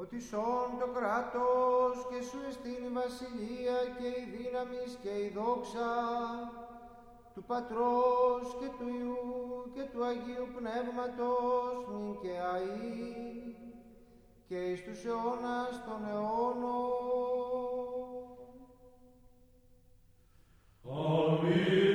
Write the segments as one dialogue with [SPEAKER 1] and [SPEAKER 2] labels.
[SPEAKER 1] ότι σών το κράτος και σου εστίν η βασιλεία και η δύναμης και η δόξα του Πατρός και του Υιού και του Αγίου Πνεύματος μην και αΐ και εις τους αιώνας των αιώνων.
[SPEAKER 2] Βασιλέ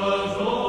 [SPEAKER 2] Christus